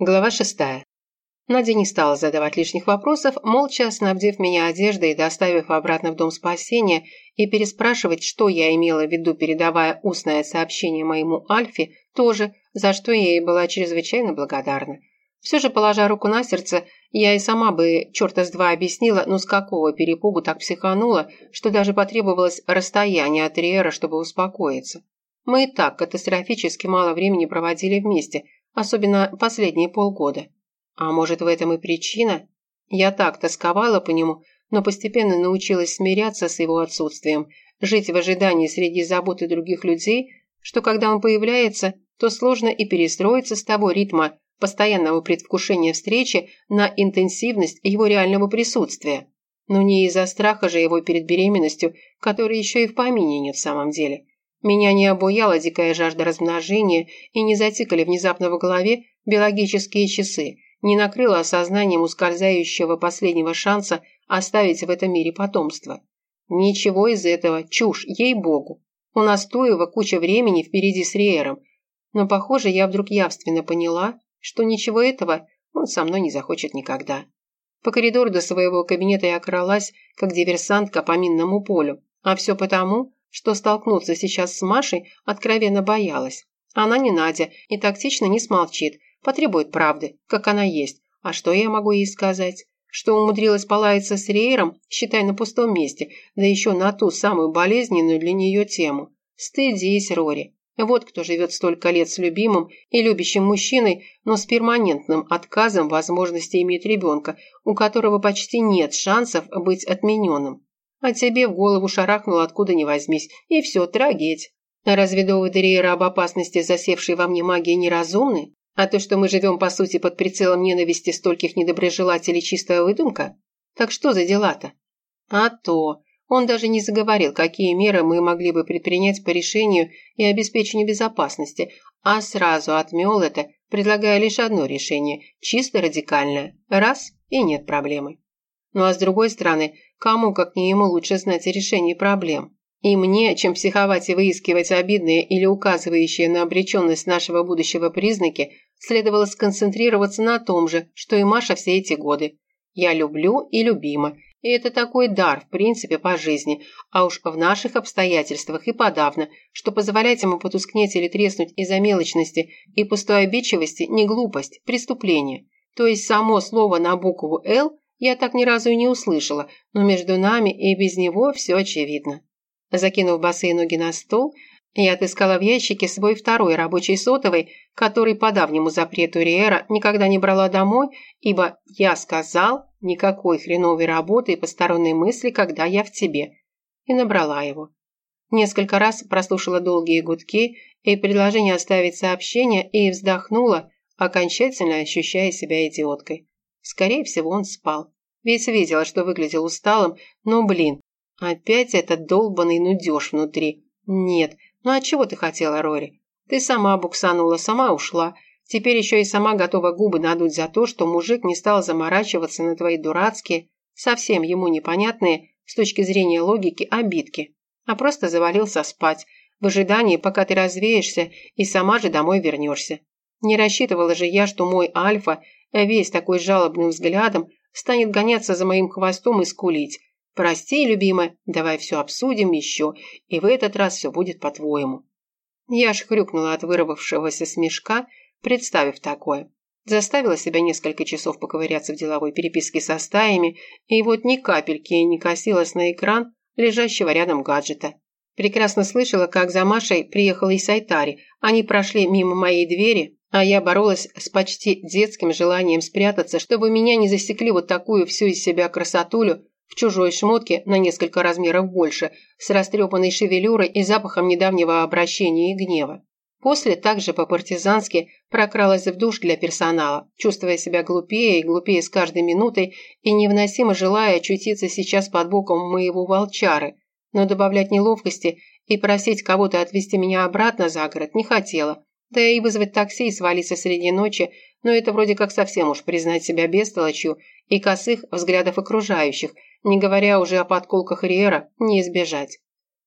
Глава шестая. Надя не стала задавать лишних вопросов, молча снабдив меня одеждой и доставив обратно в дом спасения, и переспрашивать, что я имела в виду, передавая устное сообщение моему Альфе, тоже, за что я ей была чрезвычайно благодарна. Все же, положа руку на сердце, я и сама бы черта с два объяснила, ну с какого перепугу так психанула, что даже потребовалось расстояние от Риэра, чтобы успокоиться. Мы и так катастрофически мало времени проводили вместе – особенно последние полгода. А может, в этом и причина? Я так тосковала по нему, но постепенно научилась смиряться с его отсутствием, жить в ожидании среди заботы других людей, что когда он появляется, то сложно и перестроиться с того ритма постоянного предвкушения встречи на интенсивность его реального присутствия. Но не из-за страха же его перед беременностью, который еще и в помине нет в самом деле. Меня не обуяла дикая жажда размножения и не затикали внезапно в голове биологические часы, не накрыло осознанием ускользающего последнего шанса оставить в этом мире потомство. Ничего из этого, чушь, ей-богу. У нас Туева куча времени впереди с Реером, но, похоже, я вдруг явственно поняла, что ничего этого он со мной не захочет никогда. По коридору до своего кабинета я кралась, как диверсантка по минному полю, а все потому, что столкнуться сейчас с Машей откровенно боялась. Она не Надя и тактично не смолчит, потребует правды, как она есть. А что я могу ей сказать? Что умудрилась полаяться с Рейером, считай, на пустом месте, да еще на ту самую болезненную для нее тему. Стыдись, Рори. Вот кто живет столько лет с любимым и любящим мужчиной, но с перманентным отказом возможности иметь ребенка, у которого почти нет шансов быть отмененным. А тебе в голову шарахнуло откуда ни возьмись, и все, трагедь. А разве доводы Риера об опасности, засевшей во мне магии, неразумны? А то, что мы живем, по сути, под прицелом ненависти стольких недоброжелателей, чистая выдумка? Так что за дела-то? А то. Он даже не заговорил, какие меры мы могли бы предпринять по решению и обеспечению безопасности, а сразу отмел это, предлагая лишь одно решение, чисто радикальное. Раз – и нет проблемы. Ну а с другой стороны, Кому, как не ему, лучше знать о решении проблем? И мне, чем психовать и выискивать обидные или указывающие на обреченность нашего будущего признаки, следовало сконцентрироваться на том же, что и Маша все эти годы. Я люблю и любима. И это такой дар, в принципе, по жизни, а уж в наших обстоятельствах и подавно, что позволять ему потускнеть или треснуть из-за мелочности и пустой обидчивости не глупость, преступление. То есть само слово на букву «Л» Я так ни разу и не услышала, но между нами и без него все очевидно. Закинув босые ноги на стол, я отыскала в ящике свой второй рабочий сотовый, который по давнему запрету Риэра никогда не брала домой, ибо я сказал, никакой хреновой работы и посторонней мысли, когда я в тебе. И набрала его. Несколько раз прослушала долгие гудки и предложение оставить сообщение и вздохнула, окончательно ощущая себя идиоткой. Скорее всего, он спал. Ведь видела, что выглядел усталым, но, блин, опять этот долбанный нудеж внутри. Нет, ну а чего ты хотела, Рори? Ты сама буксанула, сама ушла. Теперь еще и сама готова губы надуть за то, что мужик не стал заморачиваться на твои дурацкие, совсем ему непонятные, с точки зрения логики, обидки, а просто завалился спать, в ожидании, пока ты развеешься и сама же домой вернешься. Не рассчитывала же я, что мой Альфа весь такой жалобным взглядом, станет гоняться за моим хвостом и скулить. «Прости, любимая, давай все обсудим еще, и в этот раз все будет по-твоему». Я аж хрюкнула от вырвавшегося смешка, представив такое. Заставила себя несколько часов поковыряться в деловой переписке со стаями, и вот ни капельки не косилась на экран лежащего рядом гаджета. Прекрасно слышала, как за Машей приехала и Сайтари. Они прошли мимо моей двери, а я боролась с почти детским желанием спрятаться, чтобы меня не засекли вот такую всю из себя красотулю в чужой шмотке на несколько размеров больше, с растрепанной шевелюрой и запахом недавнего обращения и гнева. После также по-партизански прокралась в душ для персонала, чувствуя себя глупее и глупее с каждой минутой и невыносимо желая очутиться сейчас под боком моего волчары, но добавлять неловкости и просить кого-то отвезти меня обратно за город не хотела, да и вызвать такси и свалиться среди ночи, но это вроде как совсем уж признать себя бестолочью и косых взглядов окружающих, не говоря уже о подколках Риера, не избежать.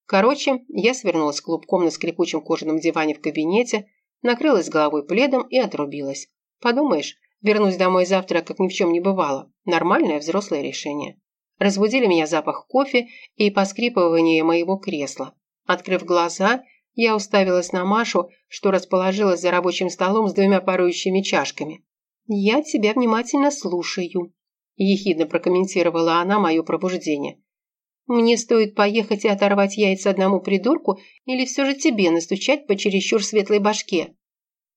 Короче, я свернулась клубком на скрипучем кожаном диване в кабинете, накрылась головой пледом и отрубилась. Подумаешь, вернусь домой завтра, как ни в чем не бывало. Нормальное взрослое решение. Разбудили меня запах кофе и поскрипывание моего кресла. Открыв глаза, я уставилась на Машу, что расположилась за рабочим столом с двумя парующими чашками. «Я тебя внимательно слушаю», – ехидно прокомментировала она мое пробуждение. «Мне стоит поехать и оторвать яйца одному придурку или все же тебе настучать по чересчур светлой башке?»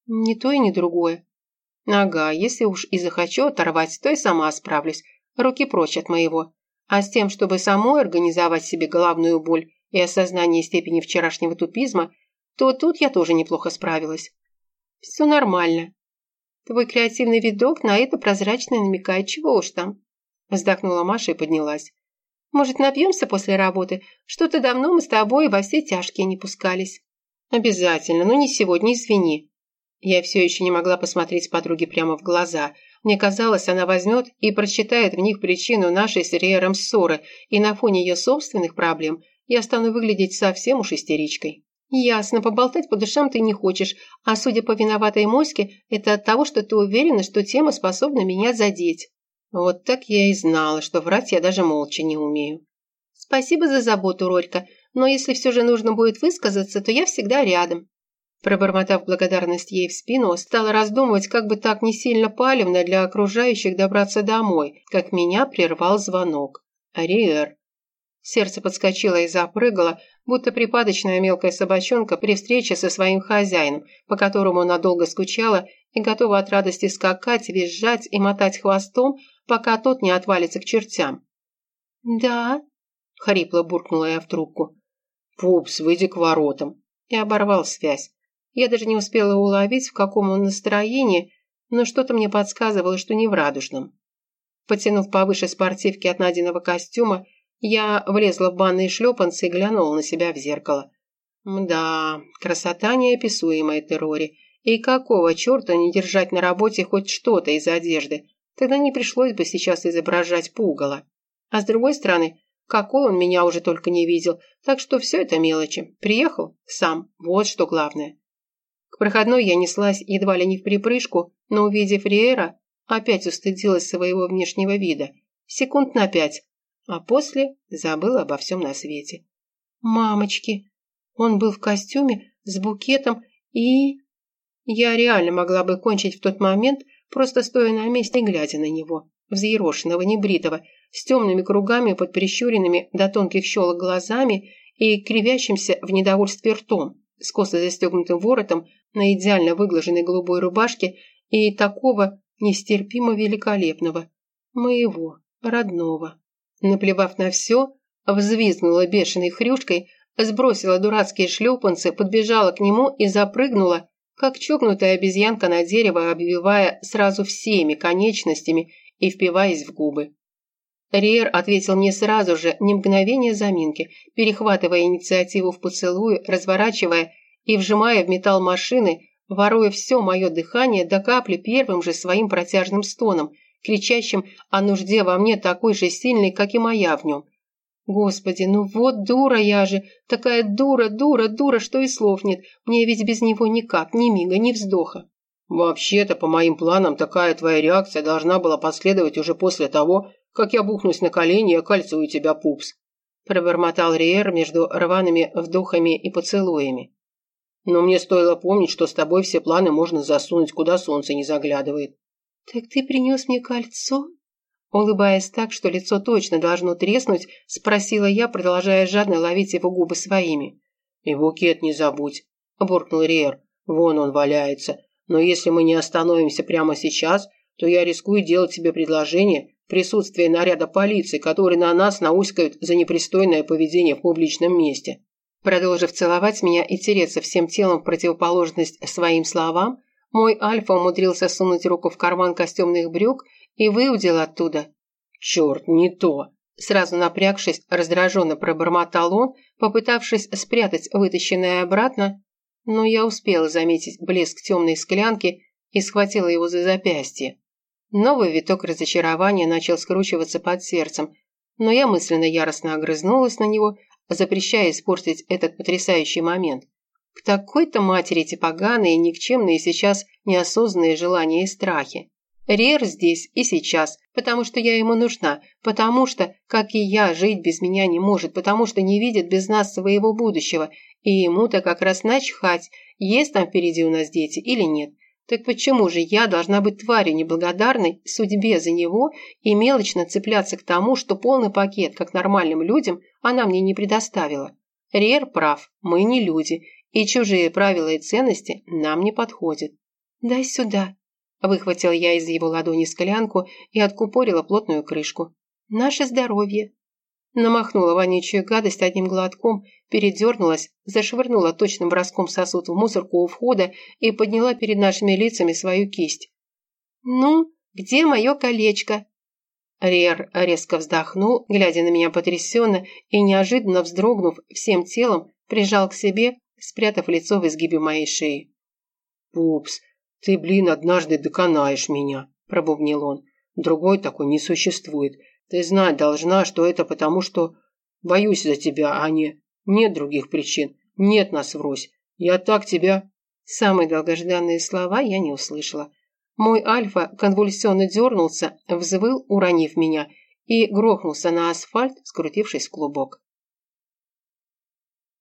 «Ни то и ни другое». «Ага, если уж и захочу оторвать, то и сама справлюсь. Руки прочь от моего. А с тем, чтобы самой организовать себе головную боль, и осознание степени вчерашнего тупизма, то тут я тоже неплохо справилась. Все нормально. Твой креативный видок на это прозрачно намекает, чего уж там. Вздохнула Маша и поднялась. Может, напьемся после работы? Что-то давно мы с тобой во все тяжкие не пускались. Обязательно, но не сегодня, извини. Я все еще не могла посмотреть подруге прямо в глаза. Мне казалось, она возьмет и прочитает в них причину нашей с Риером ссоры, и на фоне ее собственных проблем – я стану выглядеть совсем уж истеричкой. Ясно, поболтать по душам ты не хочешь, а судя по виноватой моське, это от того, что ты уверена, что тема способна меня задеть. Вот так я и знала, что врать я даже молча не умею. Спасибо за заботу, Ролька, но если все же нужно будет высказаться, то я всегда рядом. Пробормотав благодарность ей в спину, стала раздумывать, как бы так не сильно палевно для окружающих добраться домой, как меня прервал звонок. Ариэр. Сердце подскочило и запрыгало, будто припадочная мелкая собачонка при встрече со своим хозяином, по которому она долго скучала и готова от радости скакать, визжать и мотать хвостом, пока тот не отвалится к чертям. «Да?» – хрипло буркнула я в трубку. «Пупс, выйди к воротам!» И оборвал связь. Я даже не успела уловить, в каком он настроении, но что-то мне подсказывало, что не в радужном. Потянув повыше спортивки от Надиного костюма, я влезла в банные шлепанцы и глянула на себя в зеркало. Мда, красота неописуемая терроре. И какого черта не держать на работе хоть что-то из одежды? Тогда не пришлось бы сейчас изображать пугало. А с другой стороны, какой он меня уже только не видел, так что все это мелочи. Приехал сам, вот что главное. К проходной я неслась едва ли не в припрыжку, но, увидев Риэра, опять устыдилась своего внешнего вида. Секунд на пять, а после забыла обо всем на свете. «Мамочки!» Он был в костюме, с букетом и... Я реально могла бы кончить в тот момент, просто стоя на месте и глядя на него, взъерошенного, небритого, с темными кругами под прищуренными до тонких щелок глазами и кривящимся в недовольстве ртом, с косо застегнутым воротом на идеально выглаженной голубой рубашке и такого нестерпимо великолепного, моего, родного. Наплевав на все, взвизгнула бешеной хрюшкой, сбросила дурацкие шлепанцы, подбежала к нему и запрыгнула, как чокнутая обезьянка на дерево, обвивая сразу всеми конечностями и впиваясь в губы. Риер ответил мне сразу же, ни мгновения заминки, перехватывая инициативу в поцелуе, разворачивая и вжимая в металл машины, воруя все мое дыхание до капли первым же своим протяжным стоном – кричащим о нужде во мне такой же сильной, как и моя в нем. Господи, ну вот дура я же, такая дура, дура, дура, что и слов нет. Мне ведь без него никак, ни мига, ни вздоха. Вообще-то, по моим планам, такая твоя реакция должна была последовать уже после того, как я бухнусь на колени и окольцую тебя, пупс. Пробормотал Риер между рваными вдохами и поцелуями. Но мне стоило помнить, что с тобой все планы можно засунуть, куда солнце не заглядывает. «Так ты принес мне кольцо?» Улыбаясь так, что лицо точно должно треснуть, спросила я, продолжая жадно ловить его губы своими. «И букет не забудь», – буркнул Риер. «Вон он валяется. Но если мы не остановимся прямо сейчас, то я рискую делать тебе предложение в присутствии наряда полиции, который на нас науськают за непристойное поведение в публичном месте». Продолжив целовать меня и тереться всем телом в противоположность своим словам, мой Альфа умудрился сунуть руку в карман костюмных брюк и выудил оттуда. «Черт, не то!» Сразу напрягшись, раздраженно пробормотал он, попытавшись спрятать вытащенное обратно, но я успела заметить блеск темной склянки и схватила его за запястье. Новый виток разочарования начал скручиваться под сердцем, но я мысленно яростно огрызнулась на него, запрещая испортить этот потрясающий момент. К такой-то матери эти поганые, никчемные сейчас неосознанные желания и страхи. Рер здесь и сейчас, потому что я ему нужна, потому что, как и я, жить без меня не может, потому что не видит без нас своего будущего, и ему-то как раз начхать, есть там впереди у нас дети или нет. Так почему же я должна быть тварью неблагодарной судьбе за него и мелочно цепляться к тому, что полный пакет, как нормальным людям, она мне не предоставила? Рер прав, мы не люди, и чужие правила и ценности нам не подходят. «Дай сюда», Выхватила я из его ладони склянку и откупорила плотную крышку. «Наше здоровье!» Намахнула вонючую гадость одним глотком, передернулась, зашвырнула точным броском сосуд в мусорку у входа и подняла перед нашими лицами свою кисть. «Ну, где мое колечко?» Рер резко вздохнул, глядя на меня потрясенно и, неожиданно вздрогнув всем телом, прижал к себе, спрятав лицо в изгибе моей шеи. «Пупс, «Ты, блин, однажды доконаешь меня», – пробубнил он. «Другой такой не существует. Ты знать должна, что это потому, что боюсь за тебя, а не... Нет других причин. Нет нас врозь. Я так тебя...» Самые долгожданные слова я не услышала. Мой Альфа конвульсионно дернулся, взвыл, уронив меня, и грохнулся на асфальт, скрутившись в клубок.